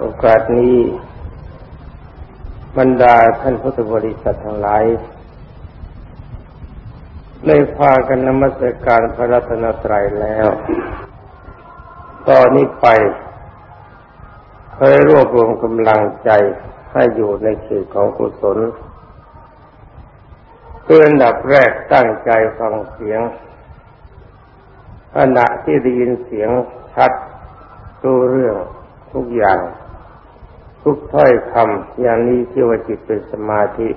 โอกาสนี้บรรดาท่านพุทธบริษัททั้งหลายได้พากันนมัสการพระรัตนตรัยแล้ว ตอนนี้ไปเคยรวบรวมกำลังใจให้อยู่ในเขตของกุศลเพื่อนดับแรกตั้งใจฟังเสียงขณะที่ได้ยินเสียงชัดรู้เรื่อง ทุกอย่าง ทุกถ้อยคำอย่างนี้ที่ว่าจิตเป็นสมาธิ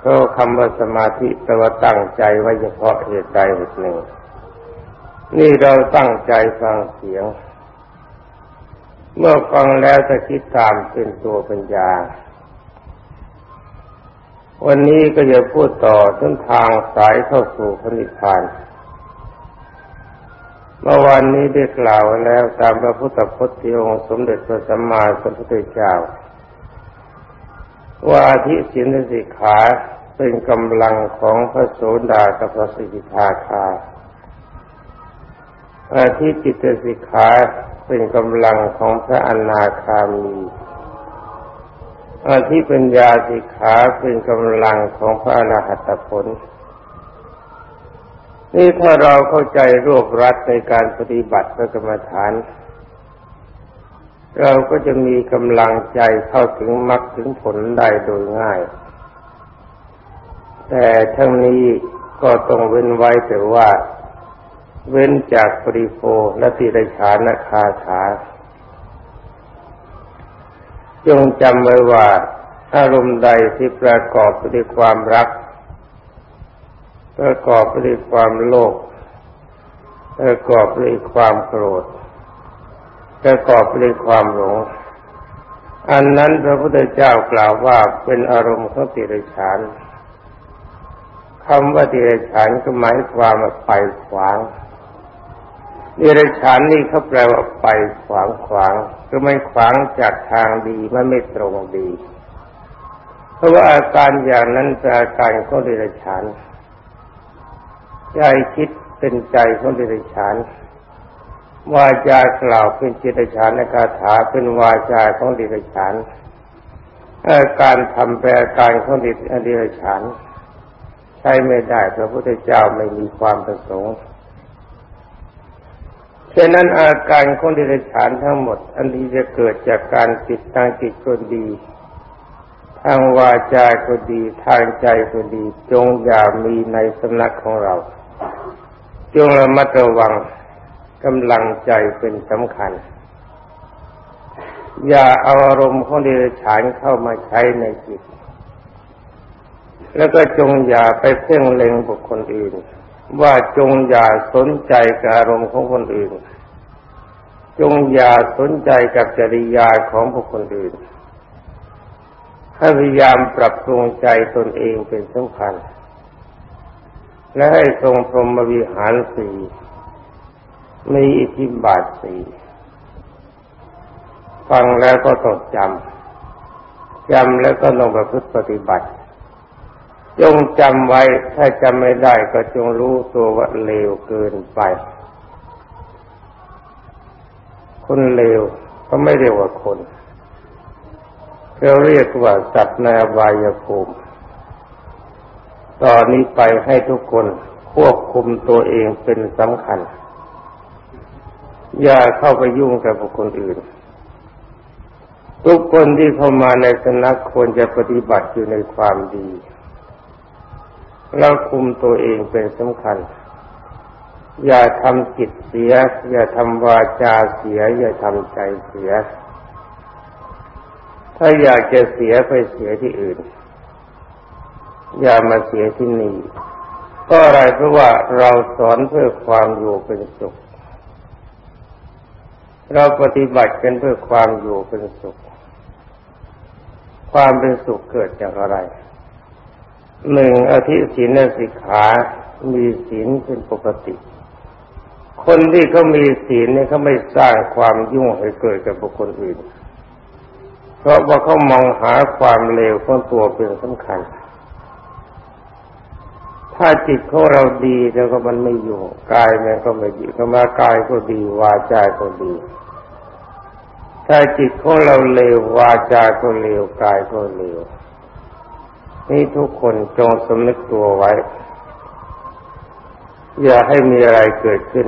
เพราะคำว่าสมาธิแปลว่าตั้งใจไว้เฉพาะเหตุใดเหตุหนึ่ง นี่เราตั้งใจฟังเสียง เมื่อฟังแล้วจะคิดตามเป็นตัวปัญญา วันนี้ก็จะพูดต่อถึงทางสายเข้าสู่พระนิพพาน เมื่อวานนี้ได้กล่าวแล้วตามพระพุทธพจน์ที่องค์สมเด็จพระสัมมาสัมพุทธเจ้า ว่าอธิศีลสิกขาเป็นกำลังของพระโสดากับพระสิกขาคาอาทิจิตสิกขาเป็นกำลังของพระอนาคามีอาทิปัญญาสิกขาเป็นกำลังของพระอรหัตผล นี่ถ้าเราเข้าใจรวบรัดในการปฏิบัติพระกรรมฐาน เราก็จะมีกำลังใจเข้าถึงมรรคถึงผลได้โดยง่าย แต่ทั้งนี้ก็ต้องเว้นไว้แต่ว่า เว้นจากปริโภและติรชานคาถาจงจำไว้ว่าอารมณ์ใดที่ประกอบด้วยความรัก ประกอบด้วยความโลภประกอบด้วยความโกรธประกอบด้วยความหลงอันนั้นพระพุทธเจ้ากล่าวว่าเป็นอารมณ์ของติรฉานคำว่าติรฉานก็หมายความว่าไปขวางติรฉานนี่เขาแปลว่าไปขวางขวางก็ไม่ขวางจากทางดีมันไม่ตรงดี เพราะว่าอาการอย่างนั้นเป็นอาการของติรฉาน ใจคิดเป็นใจของเดรัจฉานวาจากล่าวเป็นจิตฉานในคาถาเป็นวาจาของเดรัจฉานการทำแปลการของเดรัจฉาน ใช้ไม่ได้พระพุทธเจ้าไม่มีความประสงค์ฉะนั้นอาการของเดรัจฉานทั้งหมด อันที่จะเกิดจากการจิตทางจิตก็ดี ทางวาจาก็ดี ทางใจก็ดี จงอย่ามีในสำนักของเรา จงระมัดระวังกำลังใจเป็นสำคัญ อย่าเอาอารมณ์ของเดรัจฉานเข้ามาใช้ในจิต แล้วก็จงอย่าไปเพ่งเล็งบุคคลอื่น ว่าจงอย่าสนใจกับอารมณ์ของคนอื่น จงอย่าสนใจกับจริยาของบุคคลอื่นให้พยายามปรับปรุงใจตนเองเป็นสำคัญ และให้ทรงพรหมวิหารสี่มีอิทธิบาทสี่ฟังแล้วก็ต้องจำจำแล้วก็ลงประพฤติปฏิบัติ จงจำไว้ถ้าจำไม่ได้ก็จงรู้ตัวว่าเลวเกินไป คนเลวก็ไม่เรียกว่าคนเราเรียกว่าสัตว์ในอบายภูมิ ตอนนี้ไปให้ทุกคนควบคุมตัวเองเป็นสำคัญ อย่าเข้าไปยุ่งกับบุคคลอื่น ทุกคนที่เข้ามาในสนักควรจะปฏิบัติอยู่ในความดีแล้วคุมตัวเองเป็นสำคัญ อย่าทำจิตเสีย อย่าทำวาจาเสีย อย่าทำใจเสีย ถ้าอยากจะเสียไปเสียที่อื่น อย่ามาเสียที่นี่ก็อะไรเพราะว่าเราสอนเพื่อความอยู่เป็นสุข เราปฏิบัติกันเพื่อความอยู่เป็นสุข ความเป็นสุขเกิดจากอะไรหนึ่งอธิศีลสิกขามีศีลเป็นปกติ คนที่เขามีศีลเนี่ยเขาไม่สร้างความยุ่งให้เกิดกับบุคคลอื่น เพราะว่าเขามองหาความเลวของตัวเป็นสำคัญ ถ้าจิตของเราดีแล้วก็มันไม่อยู่กายมันก็ไม่ดีก็มากายก็ดี วาจาก็ดี ถ้าจิตของเราเลววาจาก็เลวกายก็เลวนี่ทุกคนจงสำนึกตัวไว้ อย่าให้มีอะไรเกิดขึ้น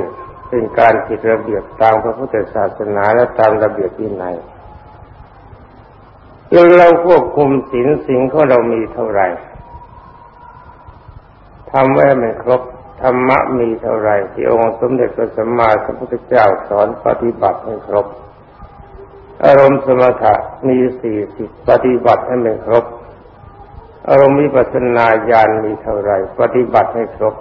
เป็นการผิดระเบียบตามพระพุทธศาสนาและตามระเบียบวินัยเราควบคุมศีลสิ่งของเรามีเท่าไหร่ ทำไว้ไม่ครบธรรมะมีเท่าไรที่องค์สมเด็จพระสัมมาสัมพุทธเจ้าสอนปฏิบัติให้ครบ อารมณ์สมถะมีสี่สิบปฏิบัติให้ไม่ครบ อารมณ์วิปัสสนาญาณมีเท่าไรปฏิบัติให้ครบ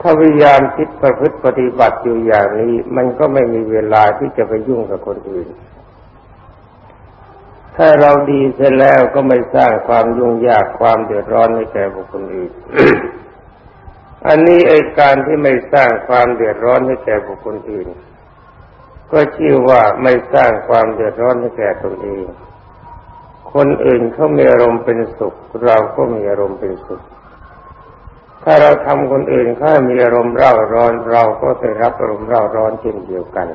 ถ้าพยายามคิดประพฤติปฏิบัติอยู่อย่างนี้ มันก็ไม่มีเวลาที่จะไปยุ่งกับคนอื่น ถ้าเราดีเสร็จแล้วก็ไม่สร้างความยุ่งยากความเดือดร้อนให้แก่บุคคลอื่น อันนี้ไอการที่ไม่สร้างความเดือดร้อนให้แก่บุคคลอื่น ก็ชื่อว่าไม่สร้างความเดือดร้อนให้แก่ตนเอง คนอื่นเขามีอารมณ์เป็นสุข เราก็มีอารมณ์เป็นสุข ถ้าเราทำคนอื่นเขามีอารมณ์เร่าร้อน เราก็ได้รับอารมณ์เร่าร้อนเช่นเดียวกัน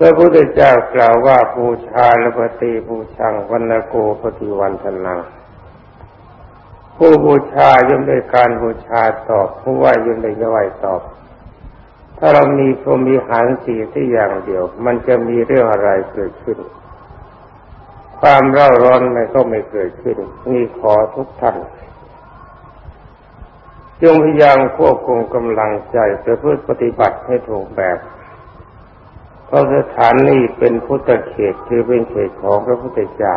พระพุทธเจ้ากล่าวว่าบูชาลปฏิบูชังวันโกปฏิวันทนัง ผู้บูชาย่อมได้การบูชาตอบ ผู้ไหวย่อมได้ไหวตอบ ถ้าเรามีพรมีหารสีที่อย่างเดียว มันจะมีเรื่องอะไรเกิดขึ้น ความเร่าร้อนมันก็ไม่เกิดขึ้น นี่ขอทุกท่านจงพยายามควบคุมกำลังใจเพื่อปฏิบัติให้ถูกแบบ เพราะสถานนี้เป็นพุทธเขตคือเป็นเขตของพระพุทธเจ้า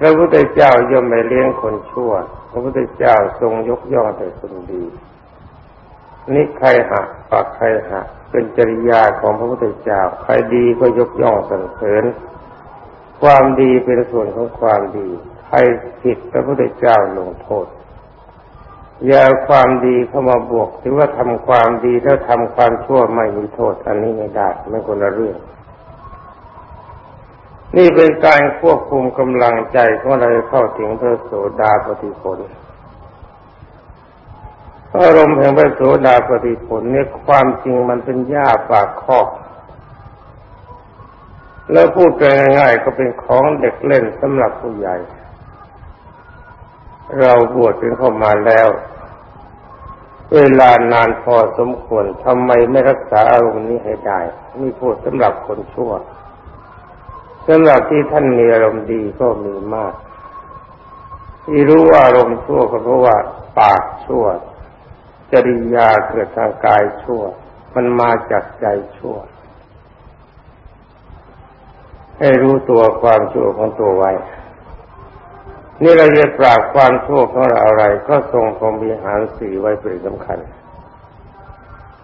พระพุทธเจ้าย่อมไม่เลี้ยงคนชั่ว พระพุทธเจ้าทรงยกย่องแต่คนดีนี่ใครหักปากใครหักเป็นจริยาของพระพุทธเจ้า ใครดีก็ยกย่องสรรเสริญ ความดีเป็นส่วนของความดี ใครผิดพระพุทธเจ้าลงโทษ อย่าความดีเข้ามาบวกถือว่าทำความดีถ้าทำความชั่วไม่มีโทษ อันนี้ไม่ได้ไม่คนละเรื่อง นี่เป็นการควบคุมกำลังใจของเราเข้าถึงพระโสดาปฏิผลอารมณ์แห่งพระโสดาปฏิผลเนี่ยความจริงมันเป็นหญ้าปากคอก แล้วพูดง่ายๆก็เป็นของเด็กเล่นสำหรับผู้ใหญ่ เราบวชเป็นเข้ามาแล้ว เวลานานพอสมควรทำไมไม่รักษาอารมณ์นี้ให้ได้นี่พูดสำหรับคนชั่วสำหรับที่ท่านมีอารมณ์ดีก็มีมาก ที่รู้ว่าอารมณ์ชั่วก็เพราะว่าปากชั่ว จริยาเกิดทางกายชั่ว มันมาจากใจชั่ว ให้รู้ตัวความชั่วของตัวไว้ นี่เราจะปราบความชั่วของเราอะไร ก็ทรงพรหมีหารสีไว้เป็นสำคัญ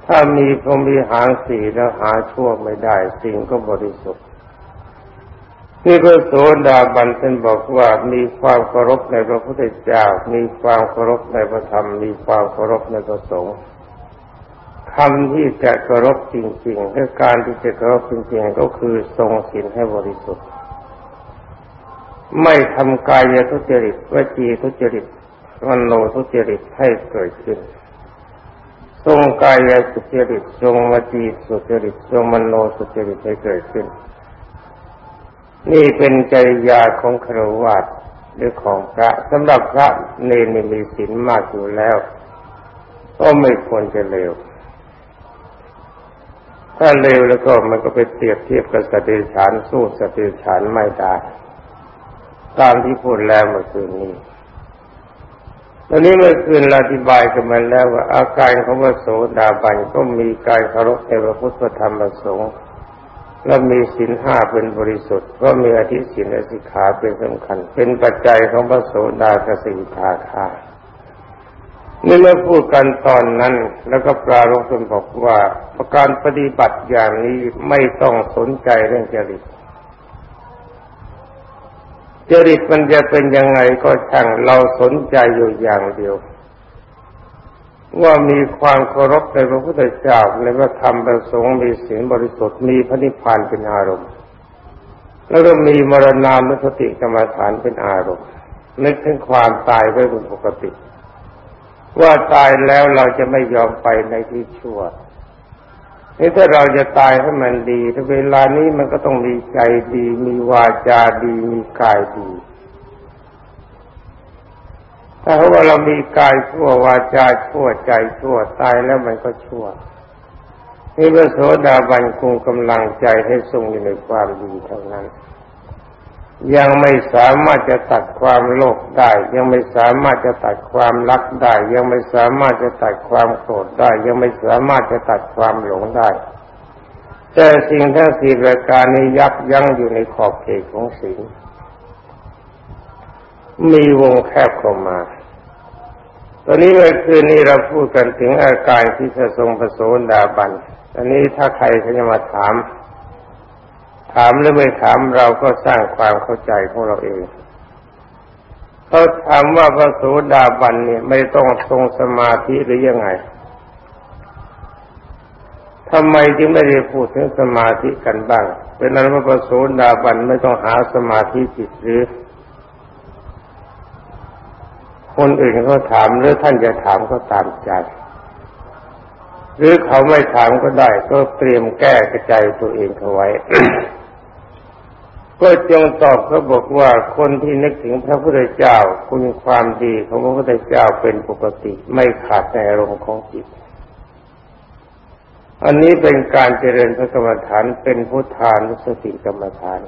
ถ้ามีพรหมีหารสีแล้วหาชั่วไม่ได้ สิ่งก็บริสุทธิ์นี่พระโสดาบันท่านบอกว่ามีความเคารพในพระพุทธเจ้า มีความเคารพในพระธรรม มีความเคารพในพระสงฆ์คำที่จะเคารพจริงๆและการที่จะเคารพจริงๆก็คือทรงศีลให้บริสุทธิ์ ไม่ทำกายทุจริตวจีทุจริตมโนทุจริตให้เกิดขึ้นทรงกายสุจริตทรงวจีสุจริตทรงมโนสุจริตให้เกิดขึ้น นี่เป็นจริยาของครวัตหรือของพระสำหรับพระเนรมีศีลมากอยู่แล้ว ก็ไม่ควรจะเลวถ้าเลวแล้วก็มันก็ไปเปรียบเทียบกับสติฉานสู้สติฉานไม่ได้ ตามที่พูดแล้วเมื่อคืนนี้ตอนนี้เมื่อคืนเราอธิบายกันมาแล้วว่าอาการของพระโสดาบันก็มีการเคารพในพระพุทธธรรมประสงค์และมีศีลห้าเป็นบริสุทธิ์ก็มีอธิศีลและสิกขาเป็นสำคัญ เป็นปัจจัยของพระโสดากสิทาคานี่เมื่อพูดกันตอนนั้นแล้วก็ปรารภบอกว่าประการปฏิบัติอย่างนี้ไม่ต้องสนใจเรื่องจริต จริตมันจะเป็นยังไงก็ช่างเราสนใจอยู่อย่างเดียว ว่ามีความเคารพในพระพุทธเจ้าในพระธรรมประสงค์มีศีลบริสุทธิ์มีพระนิพพานเป็นอารมณ์ แล้วก็มีมรณานุสติกรรมฐานเป็นอารมณ์นึกถึงความตายไว้เป็นปกติ ว่าตายแล้วเราจะไม่ยอมไปในที่ชั่ว นี่ถ้าเราจะตายให้มันดีถ้าเวลานี้มันก็ต้องมีใจดี มีวาจาดี มีกายดี ถ้าว่าเรามีกายชั่ววาจาชั่วใจชั่วตายแล้วมันก็ชั่วนี่พระโสดาบันคงกำลังใจให้ทรงอยู่ในความดีเท่านั้น ยังไม่สามารถจะตัดความโลภได้ ยังไม่สามารถจะตัดความรักได้ ยังไม่สามารถจะตัดความโกรธได้ ยังไม่สามารถจะตัดความหลงได้แต่สิ่งทั้งสี่ประการนี้ยับยั้งอยู่ในขอบเขตของสิ่งมีวงแคบเข้ามา ตอนนี้เมื่อคืนนี้เราพูดกันถึงอาการที่จะทรงประโสดาบันอันนี้ถ้าใครเขาจะมาถาม ถามหรือไม่ถามเราก็สร้างความเข้าใจของเราเองเขาถามว่าพระโสดาบันเนี่ยไม่ต้องทรงสมาธิหรือยังไงทำไมจึงไม่ได้พูดถึงสมาธิกันบ้าง เป็นนั้นว่าพระโสดาบันไม่ต้องหาสมาธิจิตหรือ คนอื่นเขาถามหรือท่านจะถามก็ตามใจ หรือเขาไม่ถามก็ได้ ก็เตรียมแก้กระจายตัวเองเขาไว้ ก็จงตอบเขาบอกว่าคนที่นึกถึงพระพุทธเจ้า คุณความดีของพระพุทธเจ้าเป็นปกติไม่ขาดในอารมณ์ของจิต อันนี้เป็นการเจริญพระกรรมฐานเป็นพุทธานุสติกรรมฐาน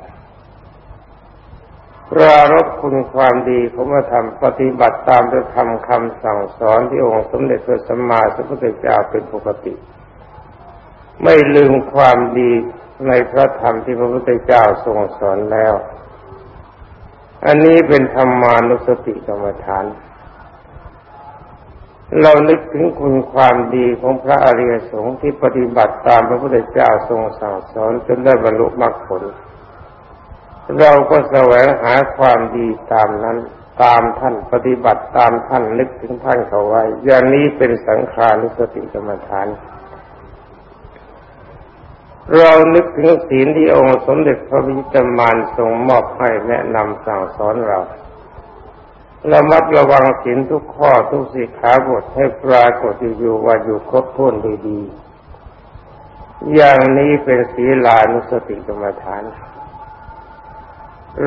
ปรารบคุณความดีของพระธรรมปฏิบัติตามพระธรรมคำสั่งสอนที่องค์สมเด็จพระสัมมาสัมพุทธเจ้าเป็นปกติ ไม่ลืมความดี ในพระธรรมที่พระพุทธเจ้าทรงสอนแล้ว อันนี้เป็นธรรมานุสติกรรมฐาน เรานึกถึงคุณความดีของพระอริยสงฆ์ที่ปฏิบัติตามพระพุทธเจ้าทรงสั่งสอนจนได้บรรลุมรรคผล เราก็แสวงหาความดีตามนั้นตามท่านปฏิบัติตามท่านนึกถึงท่านเขาไว้ อย่างนี้เป็นสังขารุสติกรรมฐาน เรานึกถึงศีลที่องค์สมเด็จพระวิจิตรมานทรงมอบให้แนะนำสั่งสอนเราระมัดระวังศีลทุกข้อทุกสิกขาบทให้ปรากฏอยู่ว่าอยู่ครบถ้วนดีๆอย่างนี้เป็นศีลานุสติกรรมฐาน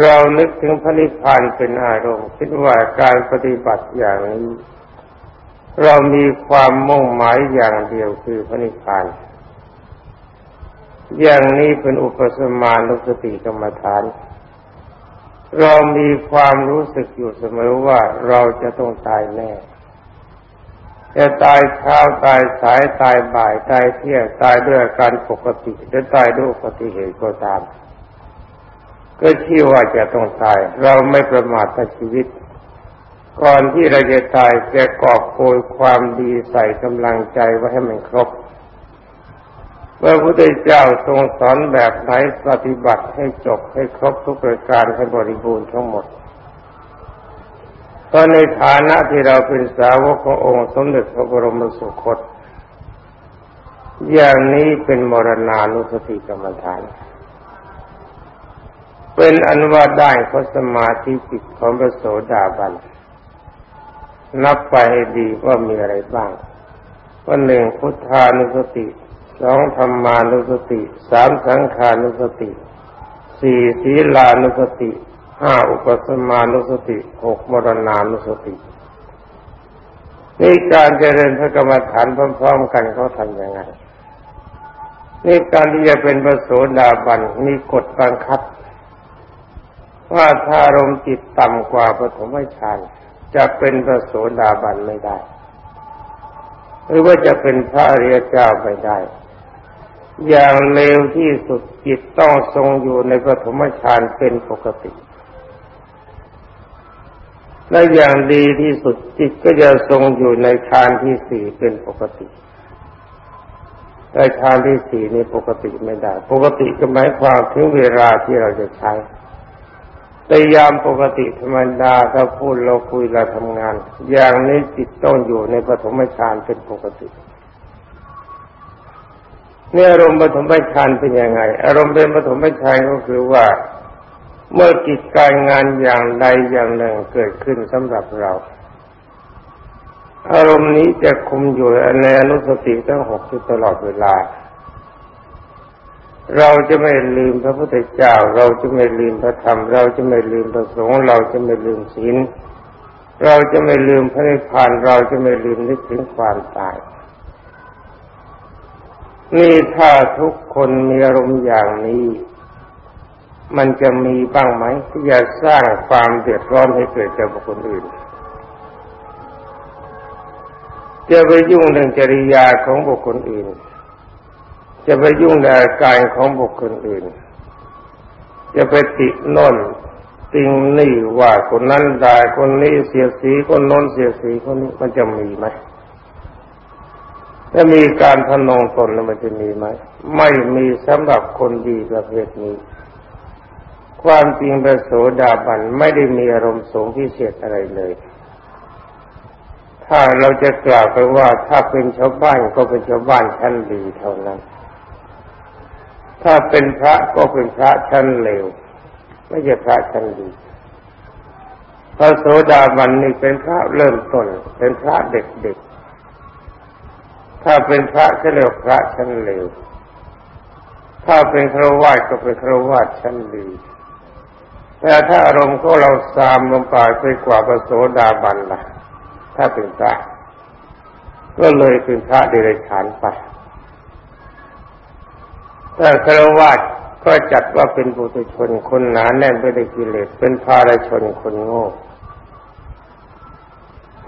เรานึกถึงพระนิพพานเป็นอารมณ์คิดว่าการปฏิบัติอย่างนี้ เรามีความมุ่งหมายอย่างเดียวคือพระนิพพาน อย่างนี้เป็นอุปสมานุสติกรรมฐาน เรามีความรู้สึกอยู่เสมอว่าเราจะต้องตายแน่ จะตายเช้าตายสายตายบ่ายตายเที่ยงตายด้วยการปกติหรือตายด้วยอุบัติเหตุก็ตาม ก็ชื่อว่าจะต้องตาย เราไม่ประมาทชีวิต ก่อนที่เราจะตายจะกอบโกยความดีใส่กำลังใจไว้ให้มันครบ เมื่อพระพุทธเจ้าทรงสอนแบบไหนปฏิบัติให้จบให้ครบทุกประการให้บริบูรณ์ทั้งหมดก็ในฐานะที่เราเป็นสาวกขององค์สมเด็จพระบรมสุคต อย่างนี้เป็นมรณานุสติกรรมฐาน เป็นอันว่าได้เพระสมาธิจิตของพระโสดาบัน นับไปให้ดีว่ามีอะไรบ้างว่าหนึ่งพุทธานุสติ สองธรรมานุสติสามสังขานุสติสี่ศีลานุสติห้าอุปสมานุสติหกมรณานุสตินี่การเจริญพระกรรมฐานพร้อมๆกันเขาทำยังไงนี่การที่จะเป็นพระโสดาบันมีกฎบังคับ ว่าถ้ารมจิตต่ำกว่าปฐมฌานจะเป็นพระโสดาบันไม่ได้ หรือว่าจะเป็นพระอริยเจ้าไม่ได้ อย่างเลวที่สุดจิตต้องทรงอยู่ในปฐมฌานเป็นปกติ และอย่างดีที่สุดจิตก็จะทรงอยู่ในฌานที่สี่เป็นปกติ แต่ฌานที่สี่นี่ปกติไม่ได้ ปกติก็หมายความถึงเวลาที่เราจะใช้แต่ยามปกติธรรมดาถ้าพูดเราคุยเราทำงาน อย่างนี้จิตต้องอยู่ในปฐมฌานเป็นปกติ นี่ยอารมณ์ปฐมฌานเป็นยังไง อารมณ์เป็นปฐมฌานก็คือว่า เมื่อกิจการงานอย่างใดอย่างหนึ่งเกิดขึ้นสำหรับเรา อารมณ์นี้จะคุมอยู่ในอนุสติทั้งหกตลอดเวลา เราจะไม่ลืมพระพุทธเจ้า เราจะไม่ลืมพระธรรม เราจะไม่ลืมพระสงฆ์เราจะไม่ลืมศีลเราจะไม่ลืมพระนิพพานเราจะไม่ลืมนึกถึงความตาย นี่ถ้าทุกคนมีอารมณ์อย่างนี้ มันจะมีบ้างไหมที่จะสร้างความเดือดร้อนให้เกิดแก่บุคคลอื่น จะไปยุ่งเรื่องจริยาของบุคคลอื่น จะไปยุ่งในอาการของบุคคลอื่น จะไปติโน่นติงนี่ว่าคนนั้นได้คนนี้เสียสีคนน้นเสียสีคนนี้มันจะมีไหม ถ้ามีการพนองตนมันจะมีไหม ไม่มีสำหรับคนดีประเภทนี้ ความจริงประโสดาบันไม่ได้มีอารมณ์สูงพิเศษอะไรเลย ถ้าเราจะกล่าวไปว่าถ้าเป็นชาวบ้านก็เป็นชาวบ้านชั้นดีเท่านั้น ถ้าเป็นพระก็เป็นพระชั้นเลวไม่ใช่พระชั้นดีพระโสดาบันนี่เป็นพระเริ่มต้น เป็นพระเด็กๆ ถ้าเป็นพระจะเรียกพระชั้นเลว ถ้าเป็นครวาสก็เป็นครวาสชั้นดี แต่ถ้าอารมณ์ของเราสามลงไปไปกว่าพระโสดาบันล่ะ ถ้าเป็นพระ ก็เลยเป็นพระเดรัจฉานไปแต่ครวาสก็จัดว่าเป็นบุตรชนคนหนาแน่นไปด้วยกิเลสเป็นภารชนคนโง่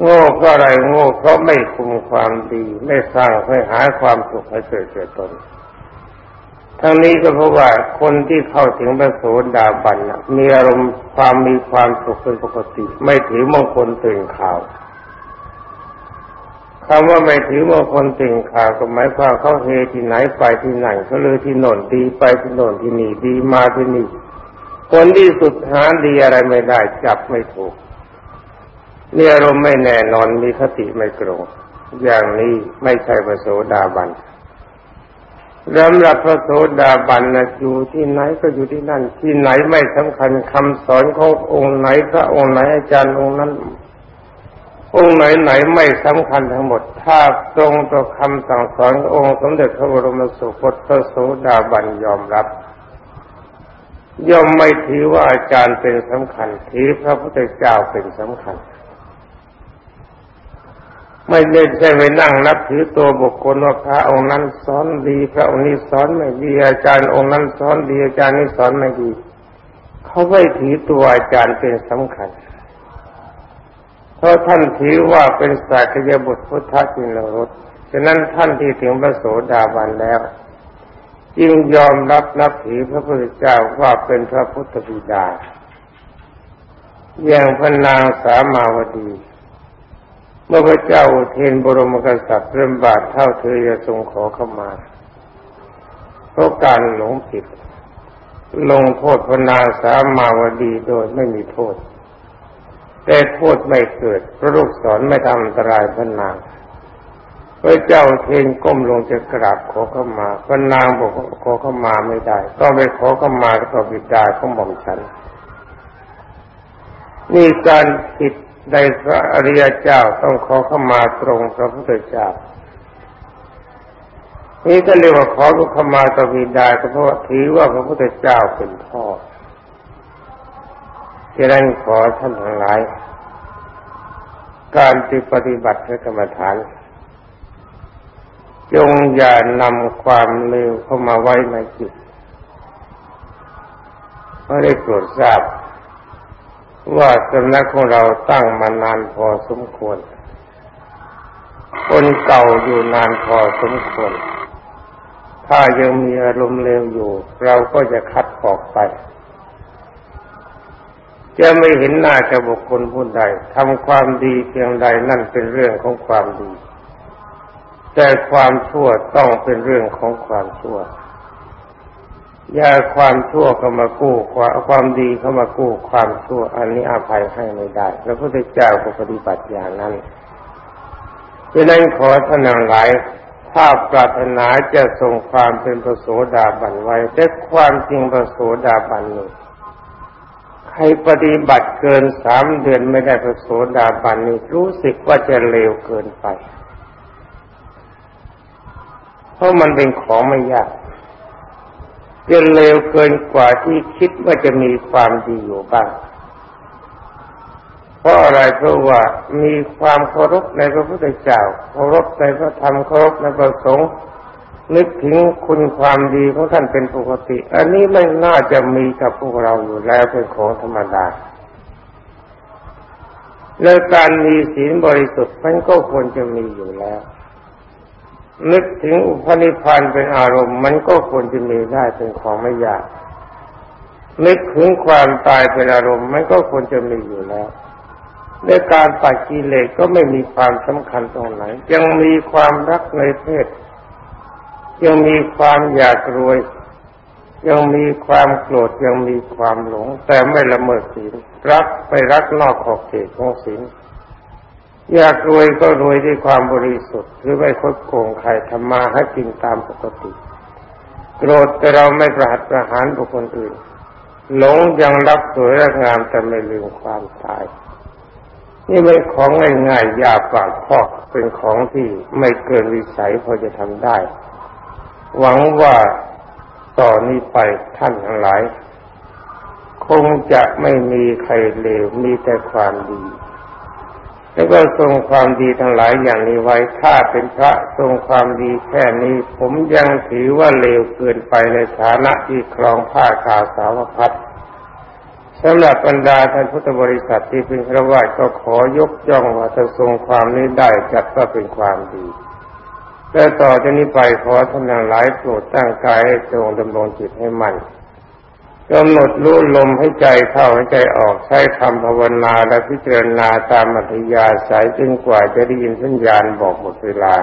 โง่เพราะอะไรโง่เพราไม่คุมความดี ไม่สร้างให้หาความสุขให้เกิดแก่ตน ทั้งนี้ก็เพราะว่าคนที่เข้าถึงพระโสดาบันมีอารมณ์ความมีความสุขเป็นปกติ ไม่ถือมงคลตื่นข่าวคำว่าไม่ถือว่าคนติ่งข่าวก็หมายความเขาเฮที่ไหนไปที่ไหนเขาเลยที่โน่นดีไปที่โน่นที่นี่ดีมาที่นี่คนที่สุดหาดีอะไรไม่ได้จับไม่ถูก นี่อารมณ์ไม่แน่นอนมีคติไม่ตรงอย่างนี้ไม่ใช่พระโสดาบันสำหรับพระโสดาบันนะอยู่ที่ไหนก็อยู่ที่นั่น ที่ไหนไม่สำคัญคำสอนขององค์ไหนพระองค์ไหนอาจารย์องค์นั้น องค์ไหนไหนไม่สำคัญทั้งหมด ถ้าตรงต่อคำสั่งสอนองค์สมเด็จพระบรมสุคตพระโสดาบันยอมรับ ย่อมไม่ถือว่าอาจารย์เป็นสำคัญถือพระพุทธเจ้าเป็นสำคัญ ไม่ได้ใช่ไปนั่งนับถือตัวบุคคลว่าพระองค์นั้นสอนดี พระองค์นี้สอนไม่ดีอาจารย์องค์นั้นสอนดีอาจารย์นี้สอนไม่ดี เขาไม่ถือตัวอาจารย์เป็นสำคัญ เพราะท่านถือว่าเป็นสากยบุตรพุทธจินรสฉะนั้นท่านที่ถึงพระโสดาบันแล้วจึงยอมรับนับถือพระพุทธเจ้าว่าเป็นพระพุทธบิดาอย่างพระนางสามาวดี เมื่อพระเจ้าเทนบรมกษัตริย์เริ่มบาทเท่าเธอจะทรงขอเข้ามา เพราะการหลงผิด ลงโทษพนาสามาวดีโดยไม่มีโทษ แต่โทษไม่เกิดพระลูกศรไม่ทำอันตรายพนางพระเจ้าเทนก้มลงจะกราบขอเข้ามาพนางบอกขอเข้ามาไม่ได้ต้องไปขอเข้ามาต่อบิดาของหม่อมฉันนี่การผิด ในพระอริยเจ้าต้องขอเข้ามาตรงพระพุทธเจ้านี่ก็เรียกว่าขอเข้ามาต่อบิดาก็เพราะถือว่าพระพุทธเจ้าเป็นพ่อฉะนั้นขอท่านทั้งหลาย การที่ปฏิบัติพระกรรมฐานจงอย่านำความเลวเข้ามาไว้ในจิตเพราะได้โปรดทราบ ว่าสำนักของเราตั้งมานานพอสมควร คนเก่าอยู่นานพอสมควร ถ้ายังมีอารมณ์เลวอยู่ เราก็จะคัดออกไป จะไม่เห็นหน้าจะบุคคลผู้ใดทำความดีเพียงใดนั่นเป็นเรื่องของความดี แต่ความชั่วต้องเป็นเรื่องของความชั่ว อย่าความชั่วเข้ามากู้ความความดีเข้ามากู้ความชั่ว อันนี้อภัยให้ไม่ได้พระพุทธเจ้าก็ปฏิบัติอย่างนั้นดังนั้นขอท่านหลาย ถ้าปรารถนาจะทรงความเป็นพระโสดาบันไว้แต่ความจริงพระโสดาบันนี้ใครปฏิบัติเกินสามเดือนไม่ได้พระโสดาบันนี่รู้สึกว่าจะเร็วเกินไป เพราะมันเป็นของไม่ยาก จะเลวเกินกว่าที่คิดว่าจะมีความดีอยู่บ้าง เพราะอะไรเพราะว่ามีความเคารพในพระพุทธเจ้าเคารพในพระธรรมเคารพในพระสงฆ์นึกถึงคุณความดีของท่านเป็นปกติ อันนี้ไม่น่าจะมีกับพวกเราอยู่แล้วเป็นของธรรมดาและการมีศีลบริสุทธิ์มันก็ควรจะมีอยู่แล้ว นึกถึงอุปนิพันธ์เป็นอารมณ์ มันก็ควรจะมีได้เป็นของไม่ยาก นึกถึงความตายเป็นอารมณ์ มันก็ควรจะมีอยู่แล้วในการปัดกิเลสก็ไม่มีความสำคัญตรงไหน ยังมีความรักในเพศ ยังมีความอยากรวย ยังมีความโกรธยังมีความหลง แต่ไม่ละเมิดศีลรักไปรักนอกขอบเขตของศีล อยากรวยก็รวยด้วยความบริสุทธิ์หรือไม่คดโกงใครทำมาให้กินตามปกติ โกรธแต่เราไม่ประหัตประหารบุคคลอื่น หลงยังรักสวยรักงามแต่ไม่ลืมความตาย นี่เป็นของง่ายๆยาปากพอกเป็นของที่ไม่เกินวิสัยพอจะทำได้ หวังว่าต่อนนี้ไปท่านทั้งหลาย คงจะไม่มีใครเลวมีแต่ความดี แล้วก็ทรงความดีทั้งหลายอย่างนี้ไว้ ถ้าเป็นพระทรงความดีแค่นี้ ผมยังถือว่าเลวเกินไปในฐานะที่ครองผ้ากาวสาวพัดสำหรับบรรดาท่านพุทธบริษัทที่เป็นคระวญก็ขอยกย่องว่าจะทรงความนี้ได้จัดว่าเป็นความดีและต่อจากนี้ไปขอท่านทั้งหลายโปรดตั้งกายให้ตรงดำรงจิตให้มั่น กำหนดรู้ลมให้ใจเข้าให้ใจออกใช้คำภาวนาและพิจารณาตามอัธยาศัยจนกว่าจะได้ยินสัญญาณบอกหมดเวลา